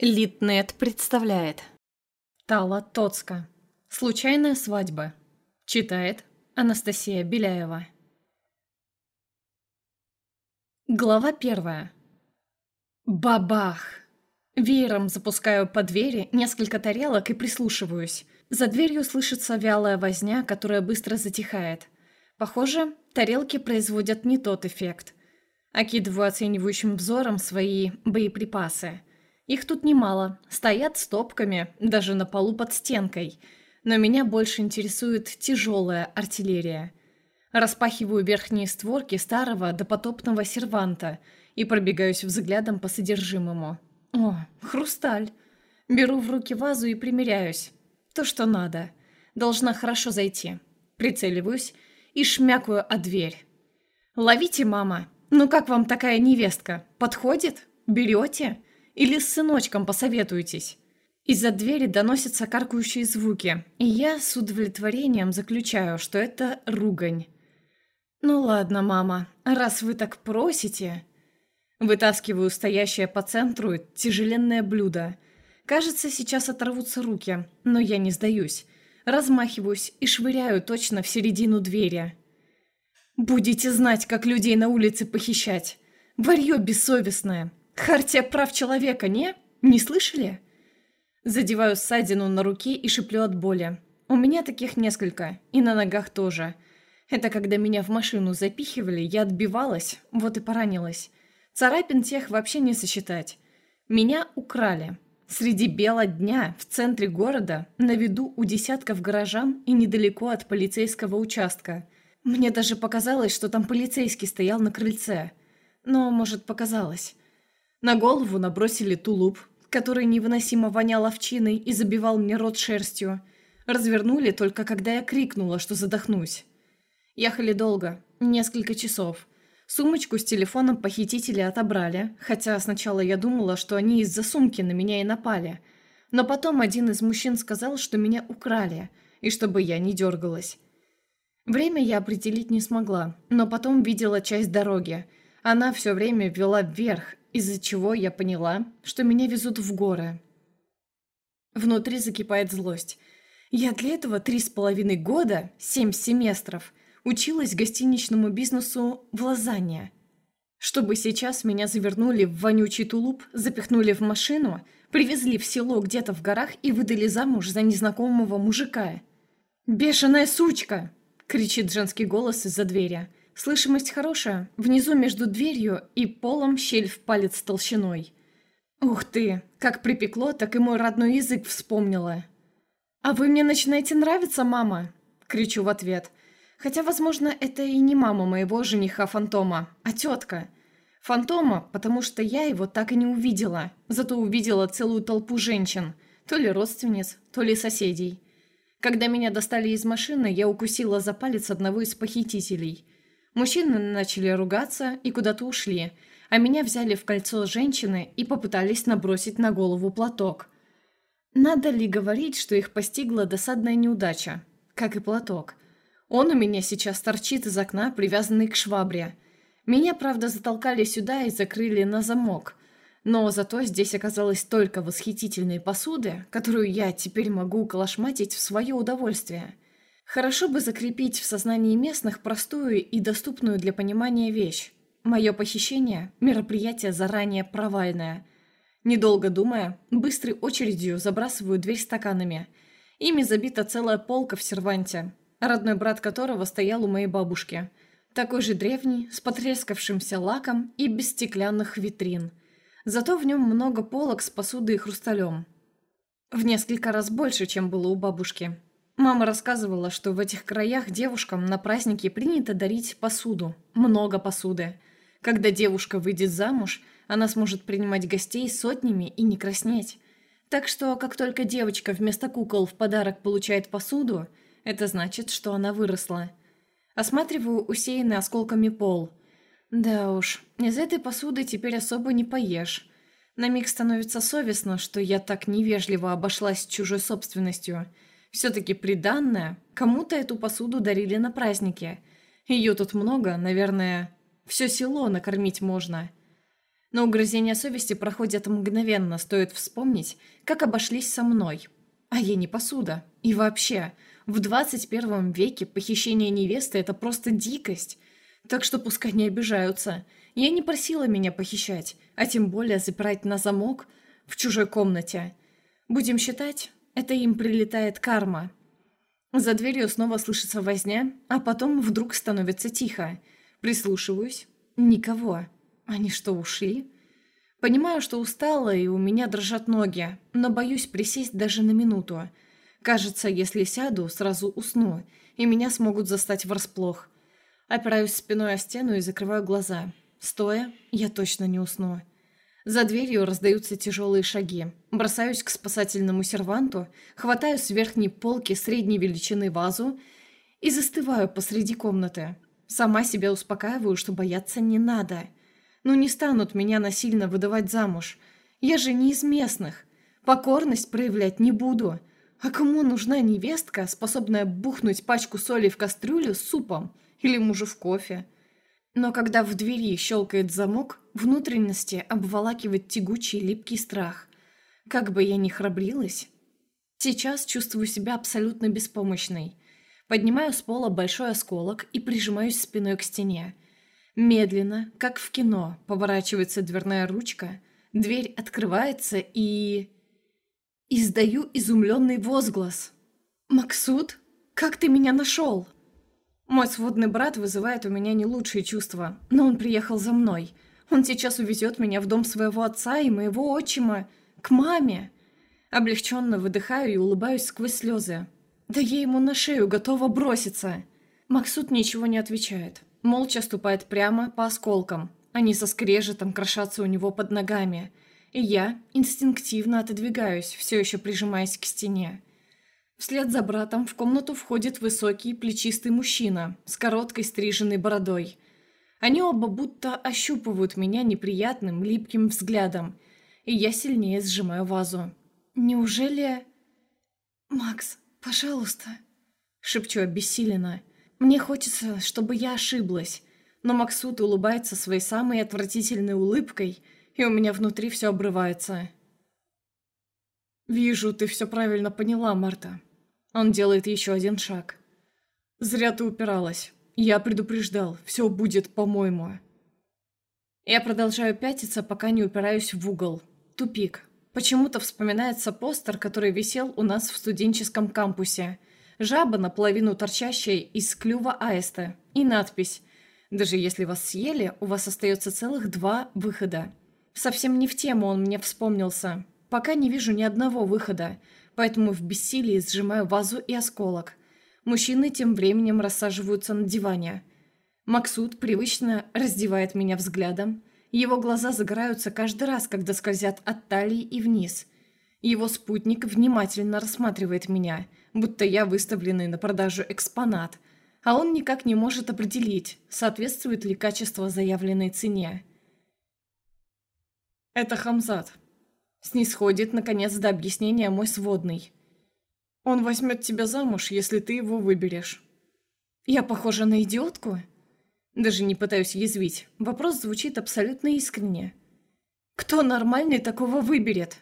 Литнет представляет. Тала Тоцка. Случайная свадьба. Читает Анастасия Беляева. Глава первая. Бабах! Веером запускаю по двери несколько тарелок и прислушиваюсь. За дверью слышится вялая возня, которая быстро затихает. Похоже, тарелки производят не тот эффект. Окидываю оценивающим взором свои боеприпасы – их тут немало, стоят стопками, даже на полу под стенкой. Но меня больше интересует тяжелая артиллерия. Распахиваю верхние створки старого допотопного серванта и пробегаюсь взглядом по содержимому. О, хрусталь. Беру в руки вазу и примеряюсь. То, что надо. Должна хорошо зайти. Прицеливаюсь и шмякаю о дверь. «Ловите, мама! Ну как вам такая невестка? Подходит? Берете?» Или с сыночком посоветуетесь?» Из-за двери доносятся каркающие звуки, и я с удовлетворением заключаю, что это ругань. «Ну ладно, мама, раз вы так просите...» Вытаскиваю стоящее по центру тяжеленное блюдо. Кажется, сейчас оторвутся руки, но я не сдаюсь. Размахиваюсь и швыряю точно в середину двери. «Будете знать, как людей на улице похищать. Варьё бессовестное. Хартия прав человека, не? Не слышали? Задеваю ссадину на руке и шиплю от боли. У меня таких несколько, и на ногах тоже. Это когда меня в машину запихивали, я отбивалась, вот и поранилась. Царапин тех вообще не сосчитать. Меня украли. Среди бела дня, в центре города, на виду у десятков горожан и недалеко от полицейского участка. Мне даже показалось, что там полицейский стоял на крыльце. Но, может, показалось. На голову набросили тулуп, который невыносимо вонял овчиной и забивал мне рот шерстью. Развернули только когда я крикнула, что задохнусь. Ехали долго, несколько часов. Сумочку с телефоном похитители отобрали, хотя сначала я думала, что они из-за сумки на меня и напали. Но потом один из мужчин сказал, что меня украли, и чтобы я не дергалась. Время я определить не смогла, но потом видела часть дороги. Она все время вела вверх, из-за чего я поняла, что меня везут в горы. Внутри закипает злость. Я для этого три с половиной года, семь семестров, училась гостиничному бизнесу в Лозанне. Чтобы сейчас меня завернули в вонючий тулуп, запихнули в машину, привезли в село где-то в горах и выдали замуж за незнакомого мужика. «Бешеная сучка!» — кричит женский голос из-за двери. Слышимость хорошая. Внизу между дверью и полом щель в палец толщиной. Ух ты, как припекло, так и мой родной язык вспомнила. «А вы мне начинаете нравиться, мама?» Кричу в ответ. Хотя, возможно, это и не мама моего жениха-фантома, а тетка. Фантома, потому что я его так и не увидела, зато увидела целую толпу женщин, то ли родственниц, то ли соседей. Когда меня достали из машины, я укусила за палец одного из похитителей – Мужчины начали ругаться и куда-то ушли, а меня взяли в кольцо женщины и попытались набросить на голову платок. Надо ли говорить, что их постигла досадная неудача, как и платок? Он у меня сейчас торчит из окна, привязанный к швабре. Меня, правда, затолкали сюда и закрыли на замок. Но зато здесь оказалось столько восхитительной посуды, которую я теперь могу колошматить в свое удовольствие – Хорошо бы закрепить в сознании местных простую и доступную для понимания вещь. Мое похищение – мероприятие заранее провальное. Недолго думая, быстрой очередью забрасываю дверь стаканами. Ими забита целая полка в серванте, родной брат которого стоял у моей бабушки. Такой же древний, с потрескавшимся лаком и без стеклянных витрин. Зато в нем много полок с посудой и хрусталем. В несколько раз больше, чем было у бабушки. Мама рассказывала, что в этих краях девушкам на праздники принято дарить посуду. Много посуды. Когда девушка выйдет замуж, она сможет принимать гостей сотнями и не краснеть. Так что, как только девочка вместо кукол в подарок получает посуду, это значит, что она выросла. Осматриваю усеянный осколками пол. Да уж, из этой посуды теперь особо не поешь. На миг становится совестно, что я так невежливо обошлась чужой собственностью – все-таки приданное. Кому-то эту посуду дарили на празднике. Ее тут много, наверное, все село накормить можно. Но угрызения совести проходят мгновенно, стоит вспомнить, как обошлись со мной. А я не посуда. И вообще, в 21 веке похищение невесты – это просто дикость. Так что пускай не обижаются. Я не просила меня похищать, а тем более запирать на замок в чужой комнате. Будем считать, это им прилетает карма. За дверью снова слышится возня, а потом вдруг становится тихо. Прислушиваюсь. Никого. Они что, ушли? Понимаю, что устала, и у меня дрожат ноги, но боюсь присесть даже на минуту. Кажется, если сяду, сразу усну, и меня смогут застать врасплох. Опираюсь спиной о стену и закрываю глаза. Стоя, я точно не усну. За дверью раздаются тяжелые шаги. Бросаюсь к спасательному серванту, хватаю с верхней полки средней величины вазу и застываю посреди комнаты. Сама себя успокаиваю, что бояться не надо. Ну не станут меня насильно выдавать замуж. Я же не из местных. Покорность проявлять не буду. А кому нужна невестка, способная бухнуть пачку соли в кастрюлю с супом или мужу в кофе? Но когда в двери щелкает замок, внутренности обволакивает тягучий липкий страх. Как бы я ни храбрилась, сейчас чувствую себя абсолютно беспомощной. Поднимаю с пола большой осколок и прижимаюсь спиной к стене. Медленно, как в кино, поворачивается дверная ручка, дверь открывается и... Издаю изумленный возглас. «Максут, как ты меня нашел?» Мой сводный брат вызывает у меня не лучшие чувства, но он приехал за мной. Он сейчас увезет меня в дом своего отца и моего отчима, к маме. Облегченно выдыхаю и улыбаюсь сквозь слезы. Да я ему на шею готова броситься. Максут ничего не отвечает молча ступает прямо по осколкам. Они со скрежетом крошатся у него под ногами. И я инстинктивно отодвигаюсь, все еще прижимаясь к стене. Вслед за братом в комнату входит высокий, плечистый мужчина с короткой стриженной бородой. Они оба будто ощупывают меня неприятным, липким взглядом, и я сильнее сжимаю вазу. «Неужели...» «Макс, пожалуйста», — шепчу обессиленно. Мне хочется, чтобы я ошиблась, но Максут улыбается своей самой отвратительной улыбкой, и у меня внутри все обрывается. «Вижу, ты все правильно поняла, Марта». Он делает еще один шаг. «Зря ты упиралась. Я предупреждал, все будет по-моему». Я продолжаю пятиться, пока не упираюсь в угол. Тупик. Почему-то вспоминается постер, который висел у нас в студенческом кампусе – жаба, наполовину торчащая из клюва аиста, и надпись «Даже если вас съели, у вас остается целых два выхода». Совсем не в тему он мне вспомнился. Пока не вижу ни одного выхода, поэтому в бессилии сжимаю вазу и осколок. Мужчины тем временем рассаживаются на диване. Максут привычно раздевает меня взглядом. Его глаза загораются каждый раз, когда скользят от талии и вниз. Его спутник внимательно рассматривает меня – будто я выставленный на продажу экспонат, а он никак не может определить, соответствует ли качество заявленной цене. «Это Хамзат», — снисходит, наконец, до объяснения мой сводный. «Он возьмет тебя замуж, если ты его выберешь». «Я похожа на идиотку?» Даже не пытаюсь язвить. Вопрос звучит абсолютно искренне. «Кто нормальный такого выберет?»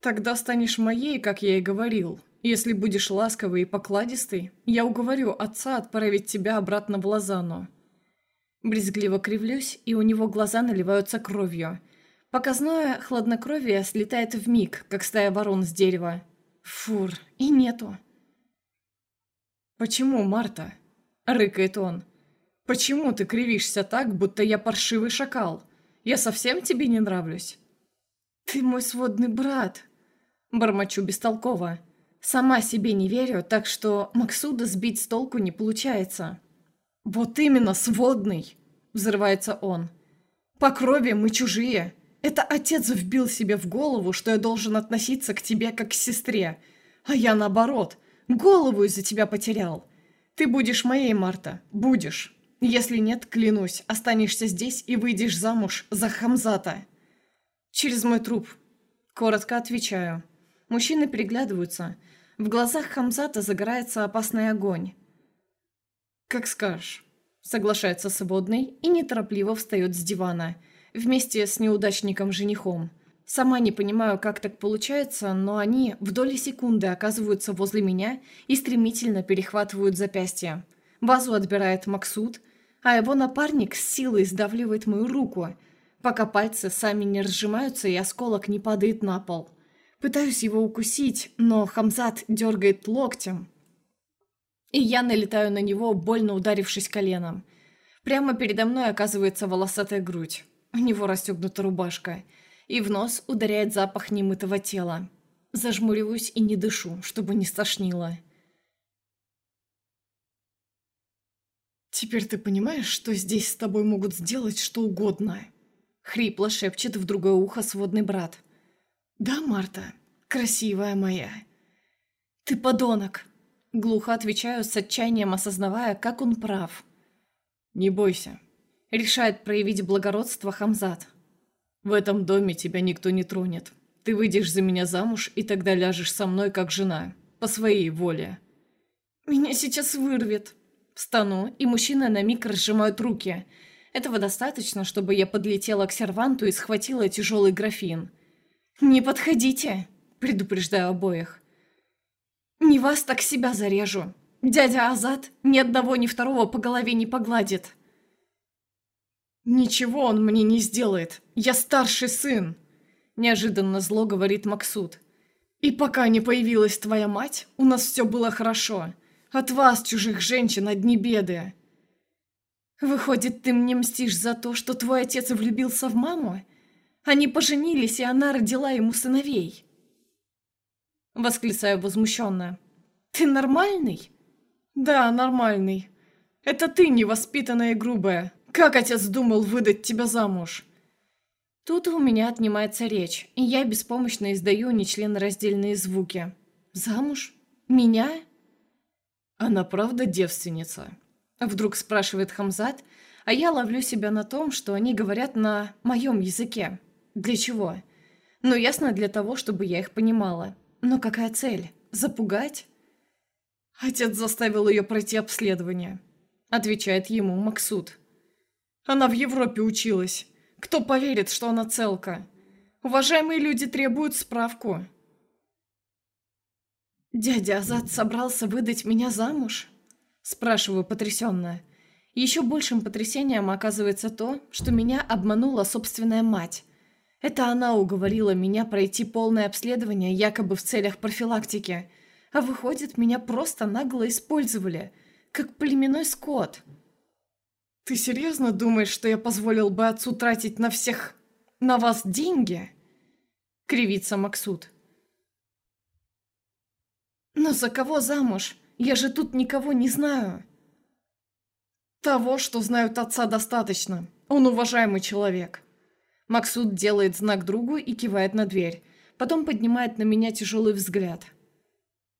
«Тогда станешь моей, как я и говорил», если будешь ласковый и покладистый, я уговорю отца отправить тебя обратно в Лозанну». Брезгливо кривлюсь, и у него глаза наливаются кровью. Показное хладнокровие слетает в миг, как стая ворон с дерева. Фур, и нету. «Почему, Марта?» — рыкает он. «Почему ты кривишься так, будто я паршивый шакал? Я совсем тебе не нравлюсь?» «Ты мой сводный брат», — бормочу бестолково. Сама себе не верю, так что Максуда сбить с толку не получается. «Вот именно, сводный!» – взрывается он. «По крови мы чужие. Это отец вбил себе в голову, что я должен относиться к тебе как к сестре. А я наоборот, голову из-за тебя потерял. Ты будешь моей, Марта, будешь. Если нет, клянусь, останешься здесь и выйдешь замуж за Хамзата». «Через мой труп». Коротко отвечаю. Мужчины переглядываются – в глазах Хамзата загорается опасный огонь. «Как скажешь», — соглашается сводный и неторопливо встает с дивана. Вместе с неудачником-женихом. Сама не понимаю, как так получается, но они в доли секунды оказываются возле меня и стремительно перехватывают запястье. Вазу отбирает Максут, а его напарник с силой сдавливает мою руку, пока пальцы сами не разжимаются и осколок не падает на пол. Пытаюсь его укусить, но Хамзат дергает локтем, и я налетаю на него, больно ударившись коленом. Прямо передо мной оказывается волосатая грудь. У него расстегнута рубашка – и в нос ударяет запах немытого тела. Зажмуриваюсь и не дышу, чтобы не стошнило. «Теперь ты понимаешь, что здесь с тобой могут сделать что угодно?» Хрипло шепчет в другое ухо сводный брат. «Да, Марта, красивая моя». «Ты подонок!» Глухо отвечаю с отчаянием, осознавая, как он прав. «Не бойся», — решает проявить благородство Хамзат. В этом доме тебя никто не тронет. Ты выйдешь за меня замуж, и тогда ляжешь со мной как жена. По своей воле. Меня сейчас вырвет. Встану, и мужчины на миг разжимают руки. Этого достаточно, чтобы я подлетела к серванту и схватила тяжелый графин. «Не подходите!» – предупреждаю обоих. «Не вас, так себя зарежу. Дядя Азат ни одного, ни второго по голове не погладит». «Ничего он мне не сделает. Я старший сын!» Неожиданно зло говорит Максут. «И пока не появилась твоя мать, у нас все было хорошо. От вас, чужих женщин, одни беды». «Выходит, ты мне мстишь за то, что твой отец влюбился в маму? Они поженились, и она родила ему сыновей». Восклицаю возмущенно. «Ты нормальный?» «Да, нормальный. Это ты невоспитанная и грубая. Как отец думал выдать тебя замуж?» Тут у меня отнимается речь, и я беспомощно издаю нечленораздельные звуки. «Замуж? Меня?» «Она правда девственница?» Вдруг спрашивает Хамзат, а я ловлю себя на том, что они говорят на моем языке. Для чего? Ну, ясно, для того, чтобы я их понимала. Но какая цель? Запугать? Отец заставил ее пройти обследование. Отвечает ему Максут. Она в Европе училась. Кто поверит, что она целка? Уважаемые люди требуют справку. «Дядя Азат собрался выдать меня замуж?» Спрашиваю потрясенно. Еще большим потрясением оказывается то, что меня обманула собственная мать. Это она уговорила меня пройти полное обследование якобы в целях профилактики. А выходит, меня просто нагло использовали, как племенной скот. «Ты серьезно думаешь, что я позволил бы отцу тратить на всех... на вас деньги?» Кривится Максут. «Но за кого замуж? Я же тут никого не знаю». «Того, что знают отца, достаточно. Он уважаемый человек». Максут делает знак другу и кивает на дверь. Потом поднимает на меня тяжелый взгляд.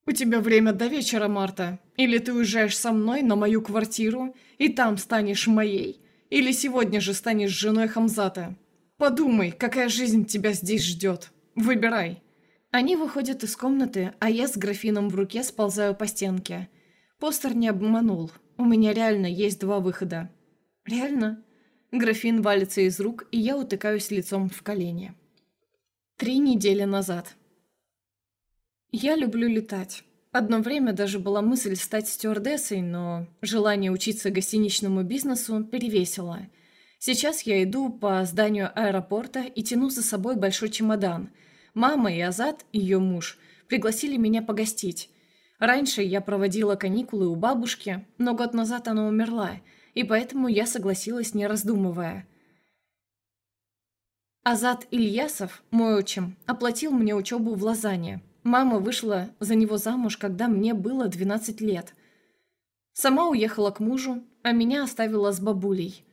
«У тебя время до вечера, Марта. Или ты уезжаешь со мной на мою квартиру, и там станешь моей. Или сегодня же станешь женой Хамзата. Подумай, какая жизнь тебя здесь ждет. Выбирай». Они выходят из комнаты, а я с графином в руке сползаю по стенке. Постер не обманул. У меня реально есть два выхода. Реально? Графин валится из рук, и я утыкаюсь лицом в колени. Три недели назад. Я люблю летать. Одно время даже была мысль стать стюардессой, но желание учиться гостиничному бизнесу перевесило. Сейчас я иду по зданию аэропорта и тяну за собой большой чемодан. Мама и Азат, ее муж, пригласили меня погостить. Раньше я проводила каникулы у бабушки, но год назад она умерла, и поэтому я согласилась, не раздумывая. Азат Ильясов, мой отчим, оплатил мне учебу в Лозанне – Мама вышла за него замуж, когда мне было 12 лет. Сама уехала к мужу, а меня оставила с бабулей.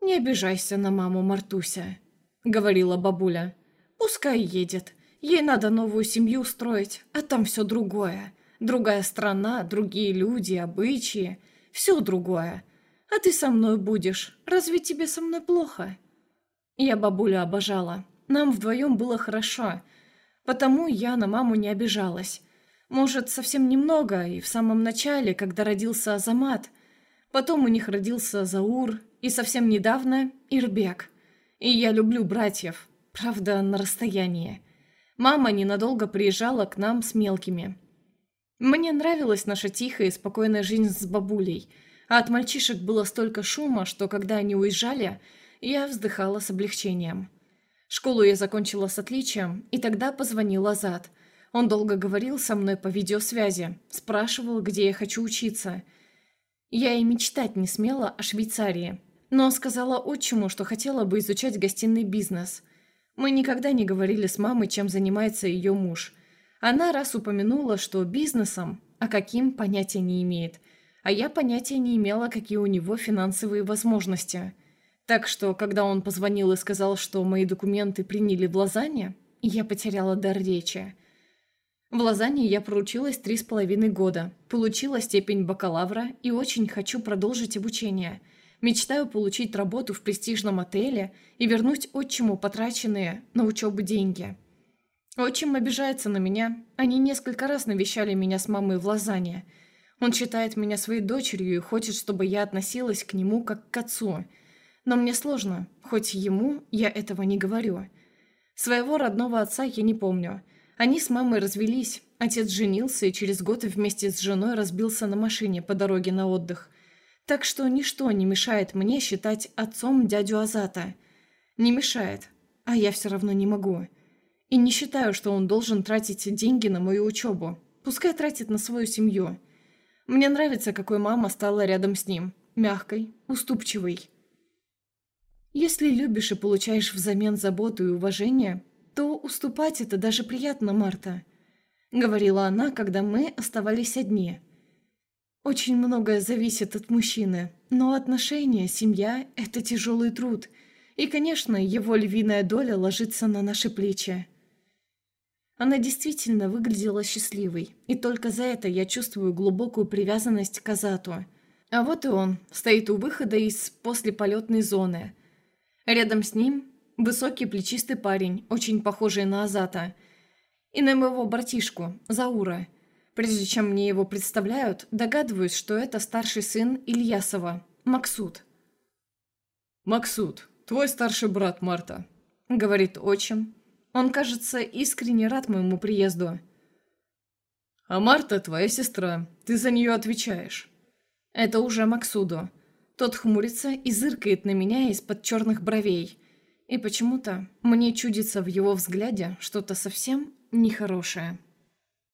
«Не обижайся на маму, Мартуся», — говорила бабуля. «Пускай едет. Ей надо новую семью строить, а там все другое. Другая страна, другие люди, обычаи. Все другое. А ты со мной будешь. Разве тебе со мной плохо?» Я бабулю обожала. Нам вдвоем было хорошо. Потому я на маму не обижалась. Может, совсем немного, и в самом начале, когда родился Азамат. Потом у них родился Заур, И совсем недавно Ирбек. И я люблю братьев, правда, на расстоянии. Мама ненадолго приезжала к нам с мелкими. Мне нравилась наша тихая и спокойная жизнь с бабулей, а от мальчишек было столько шума, что когда они уезжали, я вздыхала с облегчением. Школу я закончила с отличием, и тогда позвонил Азат. Он долго говорил со мной по видеосвязи, спрашивал, где я хочу учиться. Я и мечтать не смела о Швейцарии, но сказала отчиму, что хотела бы изучать гостиный бизнес. Мы никогда не говорили с мамой, чем занимается ее муж. Она раз упомянула, что бизнесом, а каким понятия не имеет, а я понятия не имела, какие у него финансовые возможности – так что, когда он позвонил и сказал, что мои документы приняли в Лозанне, я потеряла дар речи. В Лозанне я проучилась три с половиной года, получила степень бакалавра и очень хочу продолжить обучение. Мечтаю получить работу в престижном отеле и вернуть отчиму потраченные на учебу деньги. Отчим обижается на меня. Они несколько раз навещали меня с мамой в Лозанне. Он считает меня своей дочерью и хочет, чтобы я относилась к нему как к отцу – но мне сложно, хоть ему я этого не говорю. Своего родного отца я не помню. Они с мамой развелись. Отец женился и через год вместе с женой разбился на машине по дороге на отдых. Так что ничто не мешает мне считать отцом дядю Азата. Не мешает, а я все равно не могу. И не считаю, что он должен тратить деньги на мою учебу. Пускай тратит на свою семью. Мне нравится, какой мама стала рядом с ним. Мягкой, уступчивой. Если любишь и получаешь взамен заботу и уважение, то уступать это даже приятно, Марта», — говорила она, когда мы оставались одни. «Очень многое зависит от мужчины, но отношения, семья — это тяжелый труд, и, конечно, его львиная доля ложится на наши плечи». Она действительно выглядела счастливой, и только за это я чувствую глубокую привязанность к Азату. А вот и он, стоит у выхода из послеполетной зоны — Рядом с ним высокий плечистый парень, очень похожий на Азата. И на моего братишку, Заура. Прежде чем мне его представляют, догадываюсь, что это старший сын Ильясова, Максут. «Максут, твой старший брат Марта», — говорит отчим. Он, кажется, искренне рад моему приезду. «А Марта твоя сестра, ты за нее отвечаешь». Это уже Максуду. Тот хмурится и зыркает на меня из-под черных бровей. И почему-то мне чудится в его взгляде что-то совсем нехорошее.